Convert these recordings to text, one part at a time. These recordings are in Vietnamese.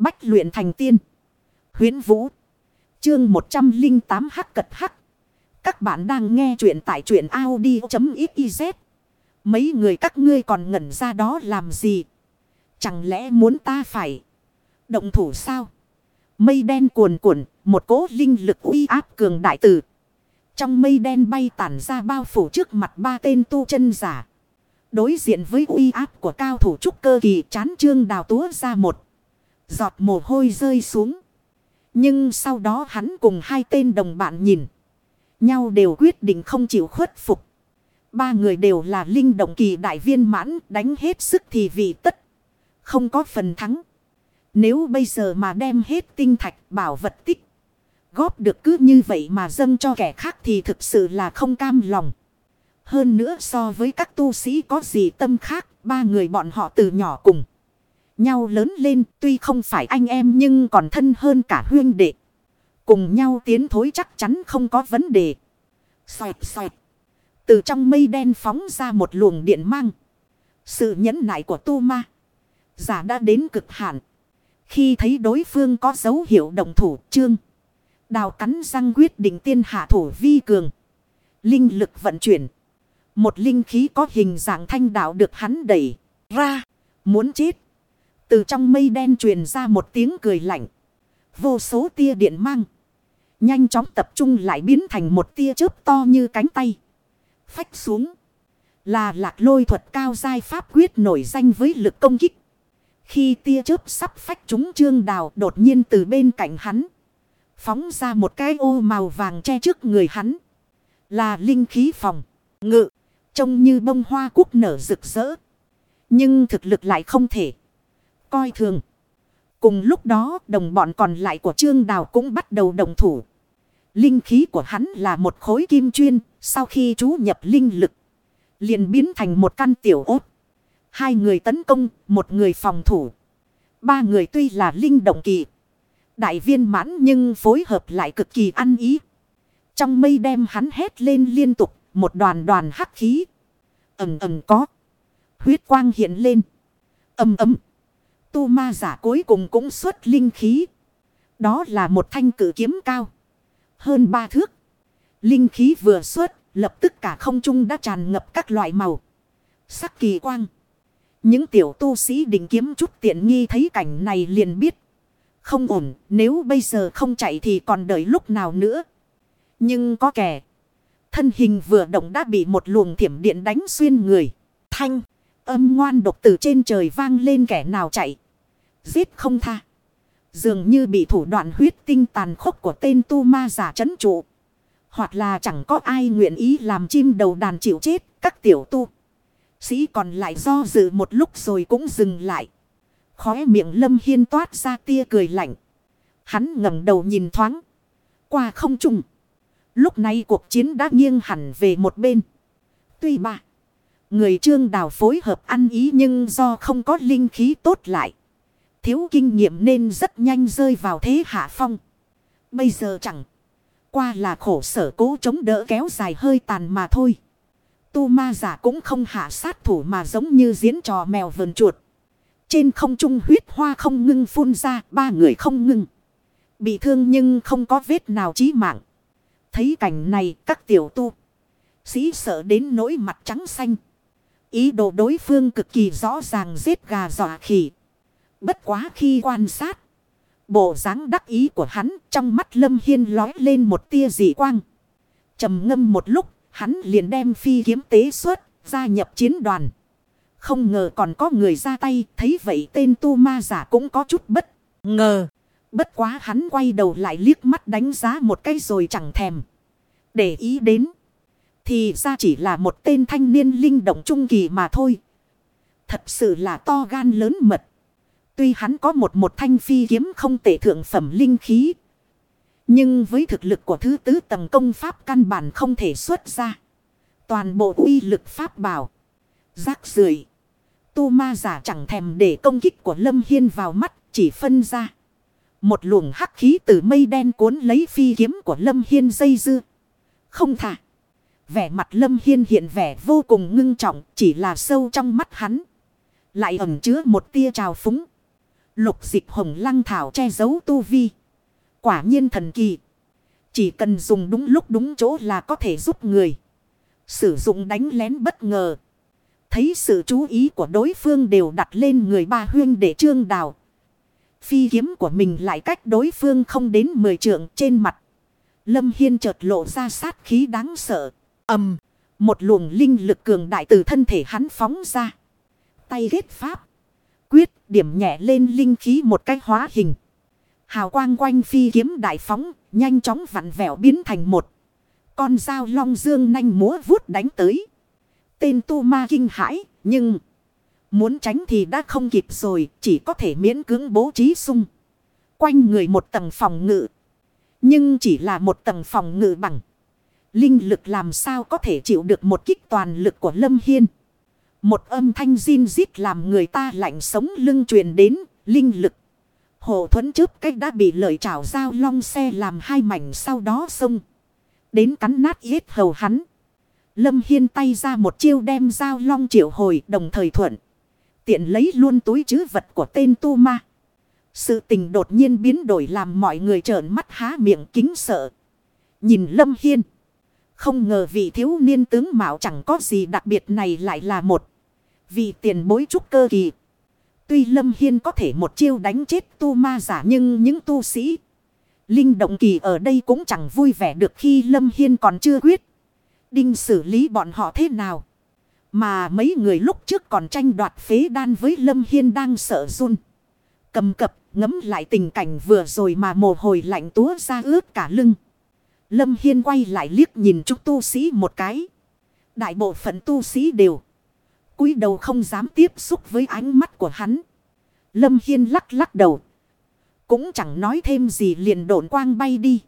Bách luyện thành tiên. Huyến Vũ. Chương 108 hắc cật hắc. Các bạn đang nghe truyện tại truyện Audi.xyz. Mấy người các ngươi còn ngẩn ra đó làm gì? Chẳng lẽ muốn ta phải động thủ sao? Mây đen cuồn cuộn, một cố linh lực uy áp cường đại tử. Trong mây đen bay tản ra bao phủ trước mặt ba tên tu chân giả. Đối diện với uy áp của cao thủ trúc cơ kỳ chán trương đào túa ra một. Giọt mồ hôi rơi xuống. Nhưng sau đó hắn cùng hai tên đồng bạn nhìn. Nhau đều quyết định không chịu khuất phục. Ba người đều là linh động kỳ đại viên mãn đánh hết sức thì vị tất. Không có phần thắng. Nếu bây giờ mà đem hết tinh thạch bảo vật tích. Góp được cứ như vậy mà dâng cho kẻ khác thì thực sự là không cam lòng. Hơn nữa so với các tu sĩ có gì tâm khác, ba người bọn họ từ nhỏ cùng. Nhau lớn lên, tuy không phải anh em nhưng còn thân hơn cả huyên đệ. Cùng nhau tiến thối chắc chắn không có vấn đề. Xoẹt xoẹt. Từ trong mây đen phóng ra một luồng điện mang. Sự nhẫn nại của tu ma. Giả đã đến cực hạn. Khi thấy đối phương có dấu hiệu đồng thủ, trương. Đào cắn răng quyết định tiên hạ thủ vi cường. Linh lực vận chuyển. Một linh khí có hình dạng thanh đạo được hắn đẩy ra. Muốn chết. Từ trong mây đen truyền ra một tiếng cười lạnh. Vô số tia điện mang. Nhanh chóng tập trung lại biến thành một tia chớp to như cánh tay. Phách xuống. Là lạc lôi thuật cao giai pháp quyết nổi danh với lực công kích. Khi tia chớp sắp phách chúng trương đào đột nhiên từ bên cạnh hắn. Phóng ra một cái ô màu vàng che trước người hắn. Là linh khí phòng. Ngự. Trông như bông hoa cúc nở rực rỡ. Nhưng thực lực lại không thể. Coi thường. Cùng lúc đó đồng bọn còn lại của Trương Đào cũng bắt đầu đồng thủ. Linh khí của hắn là một khối kim chuyên. Sau khi chú nhập linh lực. Liền biến thành một căn tiểu ốt. Hai người tấn công, một người phòng thủ. Ba người tuy là linh động kỳ. Đại viên mãn nhưng phối hợp lại cực kỳ ăn ý. Trong mây đem hắn hét lên liên tục, một đoàn đoàn hắc khí. Ẩm ẩm có. Huyết quang hiện lên. Âm ấm. Tu ma giả cuối cùng cũng xuất linh khí. Đó là một thanh cử kiếm cao. Hơn ba thước. Linh khí vừa xuất, lập tức cả không trung đã tràn ngập các loại màu. Sắc kỳ quang. Những tiểu tu sĩ định kiếm chút tiện nghi thấy cảnh này liền biết. Không ổn, nếu bây giờ không chạy thì còn đợi lúc nào nữa. Nhưng có kẻ. Thân hình vừa động đã bị một luồng thiểm điện đánh xuyên người. Thanh, âm ngoan độc từ trên trời vang lên kẻ nào chạy. Giết không tha. Dường như bị thủ đoạn huyết tinh tàn khốc của tên tu ma giả chấn trụ. Hoặc là chẳng có ai nguyện ý làm chim đầu đàn chịu chết, các tiểu tu. Sĩ còn lại do dự một lúc rồi cũng dừng lại. Khóe miệng lâm hiên toát ra tia cười lạnh. Hắn ngẩng đầu nhìn thoáng. Qua không trùng. Lúc này cuộc chiến đã nghiêng hẳn về một bên. Tuy ba. Người trương đào phối hợp ăn ý nhưng do không có linh khí tốt lại. Thiếu kinh nghiệm nên rất nhanh rơi vào thế hạ phong. Bây giờ chẳng. Qua là khổ sở cố chống đỡ kéo dài hơi tàn mà thôi. Tu ma giả cũng không hạ sát thủ mà giống như diễn trò mèo vườn chuột. Trên không trung huyết hoa không ngưng phun ra, ba người không ngưng. Bị thương nhưng không có vết nào chí mạng. Thấy cảnh này các tiểu tu. Sĩ sợ đến nỗi mặt trắng xanh. Ý đồ đối phương cực kỳ rõ ràng giết gà dọa khỉ. Bất quá khi quan sát. Bộ dáng đắc ý của hắn trong mắt Lâm Hiên lói lên một tia dị quang. trầm ngâm một lúc, hắn liền đem phi kiếm tế xuất, gia nhập chiến đoàn. Không ngờ còn có người ra tay, thấy vậy tên tu ma giả cũng có chút bất ngờ. Bất quá hắn quay đầu lại liếc mắt đánh giá một cái rồi chẳng thèm. Để ý đến. Thì ra chỉ là một tên thanh niên linh động trung kỳ mà thôi. Thật sự là to gan lớn mật. Tuy hắn có một một thanh phi kiếm không tệ thượng phẩm linh khí. Nhưng với thực lực của thứ tứ tầng công pháp căn bản không thể xuất ra. Toàn bộ uy lực pháp bảo. giác rưởi Tu ma giả chẳng thèm để công kích của Lâm Hiên vào mắt, chỉ phân ra. Một luồng hắc khí từ mây đen cuốn lấy phi kiếm của Lâm Hiên dây dưa. Không thả. Vẻ mặt Lâm Hiên hiện vẻ vô cùng ngưng trọng, chỉ là sâu trong mắt hắn. Lại ẩn chứa một tia trào phúng. Lục dịch hồng lăng thảo che giấu tu vi. Quả nhiên thần kỳ. Chỉ cần dùng đúng lúc đúng chỗ là có thể giúp người. Sử dụng đánh lén bất ngờ. Thấy sự chú ý của đối phương đều đặt lên người ba huyên để trương đào. Phi kiếm của mình lại cách đối phương không đến 10 trượng trên mặt. Lâm Hiên chợt lộ ra sát khí đáng sợ ầm, Một luồng linh lực cường đại từ thân thể hắn phóng ra. Tay ghét pháp. Quyết điểm nhẹ lên linh khí một cách hóa hình. Hào quang quanh phi kiếm đại phóng. Nhanh chóng vặn vẹo biến thành một. Con dao long dương nanh múa vuốt đánh tới. Tên tu ma kinh hãi. Nhưng... Muốn tránh thì đã không kịp rồi. Chỉ có thể miễn cưỡng bố trí sung. Quanh người một tầng phòng ngự. Nhưng chỉ là một tầng phòng ngự bằng. Linh lực làm sao có thể chịu được một kích toàn lực của Lâm Hiên. Một âm thanh zin rít làm người ta lạnh sống lưng truyền đến, linh lực. Hồ thuẫn trước cách đã bị lợi trảo dao long xe làm hai mảnh sau đó xông. Đến cắn nát yết hầu hắn. Lâm Hiên tay ra một chiêu đem dao long triệu hồi đồng thời thuận. Tiện lấy luôn túi chứ vật của tên tu ma. Sự tình đột nhiên biến đổi làm mọi người trợn mắt há miệng kính sợ. Nhìn Lâm Hiên. Không ngờ vị thiếu niên tướng mạo chẳng có gì đặc biệt này lại là một. Vị tiền bối trúc cơ kỳ. Tuy Lâm Hiên có thể một chiêu đánh chết tu ma giả nhưng những tu sĩ. Linh động kỳ ở đây cũng chẳng vui vẻ được khi Lâm Hiên còn chưa quyết. Đinh xử lý bọn họ thế nào. Mà mấy người lúc trước còn tranh đoạt phế đan với Lâm Hiên đang sợ run. Cầm cập, ngấm lại tình cảnh vừa rồi mà mồ hồi lạnh túa ra ướt cả lưng. Lâm Hiên quay lại liếc nhìn chúng tu sĩ một cái. Đại bộ phận tu sĩ đều. cúi đầu không dám tiếp xúc với ánh mắt của hắn. Lâm Hiên lắc lắc đầu. Cũng chẳng nói thêm gì liền độn quang bay đi.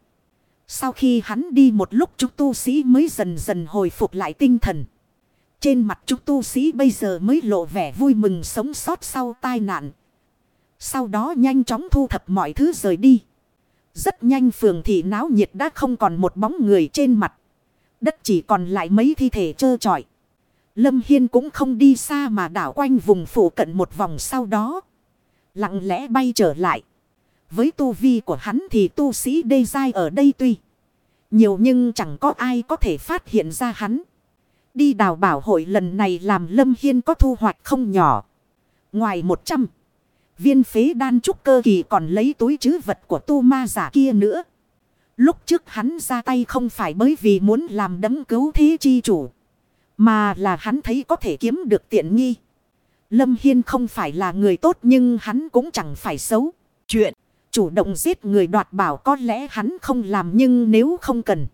Sau khi hắn đi một lúc chúng tu sĩ mới dần dần hồi phục lại tinh thần. Trên mặt chúng tu sĩ bây giờ mới lộ vẻ vui mừng sống sót sau tai nạn. Sau đó nhanh chóng thu thập mọi thứ rời đi. Rất nhanh phường thị náo nhiệt đã không còn một bóng người trên mặt. Đất chỉ còn lại mấy thi thể trơ trọi. Lâm Hiên cũng không đi xa mà đảo quanh vùng phụ cận một vòng sau đó. Lặng lẽ bay trở lại. Với tu vi của hắn thì tu sĩ đê dai ở đây tuy. Nhiều nhưng chẳng có ai có thể phát hiện ra hắn. Đi đào bảo hội lần này làm Lâm Hiên có thu hoạch không nhỏ. Ngoài 100. Viên phế đan trúc cơ kỳ còn lấy túi chứ vật của tu ma giả kia nữa. Lúc trước hắn ra tay không phải bởi vì muốn làm đấng cứu thế chi chủ. Mà là hắn thấy có thể kiếm được tiện nghi. Lâm Hiên không phải là người tốt nhưng hắn cũng chẳng phải xấu. Chuyện, chủ động giết người đoạt bảo có lẽ hắn không làm nhưng nếu không cần.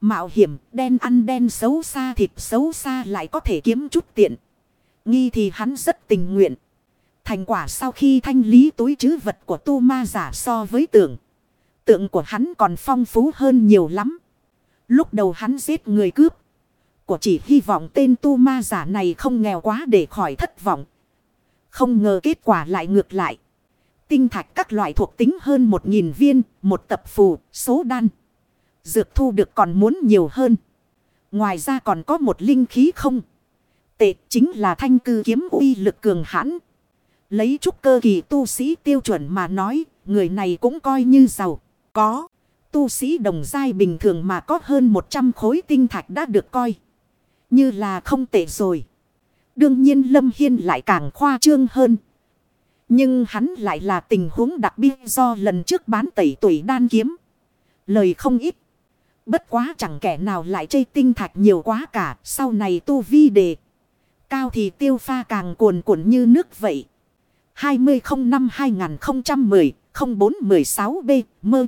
Mạo hiểm, đen ăn đen xấu xa thịt xấu xa lại có thể kiếm chút tiện. Nghi thì hắn rất tình nguyện. Thành quả sau khi thanh lý túi chứ vật của tu ma giả so với tượng. Tượng của hắn còn phong phú hơn nhiều lắm. Lúc đầu hắn giết người cướp. Của chỉ hy vọng tên tu ma giả này không nghèo quá để khỏi thất vọng. Không ngờ kết quả lại ngược lại. Tinh thạch các loại thuộc tính hơn một nghìn viên, một tập phù, số đan. Dược thu được còn muốn nhiều hơn. Ngoài ra còn có một linh khí không. Tệ chính là thanh cư kiếm uy lực cường hãn. Lấy chút cơ kỳ tu sĩ tiêu chuẩn mà nói, người này cũng coi như giàu. Có, tu sĩ đồng giai bình thường mà có hơn 100 khối tinh thạch đã được coi. Như là không tệ rồi. Đương nhiên Lâm Hiên lại càng khoa trương hơn. Nhưng hắn lại là tình huống đặc biệt do lần trước bán tẩy tuổi đan kiếm. Lời không ít. Bất quá chẳng kẻ nào lại chây tinh thạch nhiều quá cả. Sau này tu vi đề. Cao thì tiêu pha càng cuồn cuộn như nước vậy. 20 05 2010 04 16 b Mơ.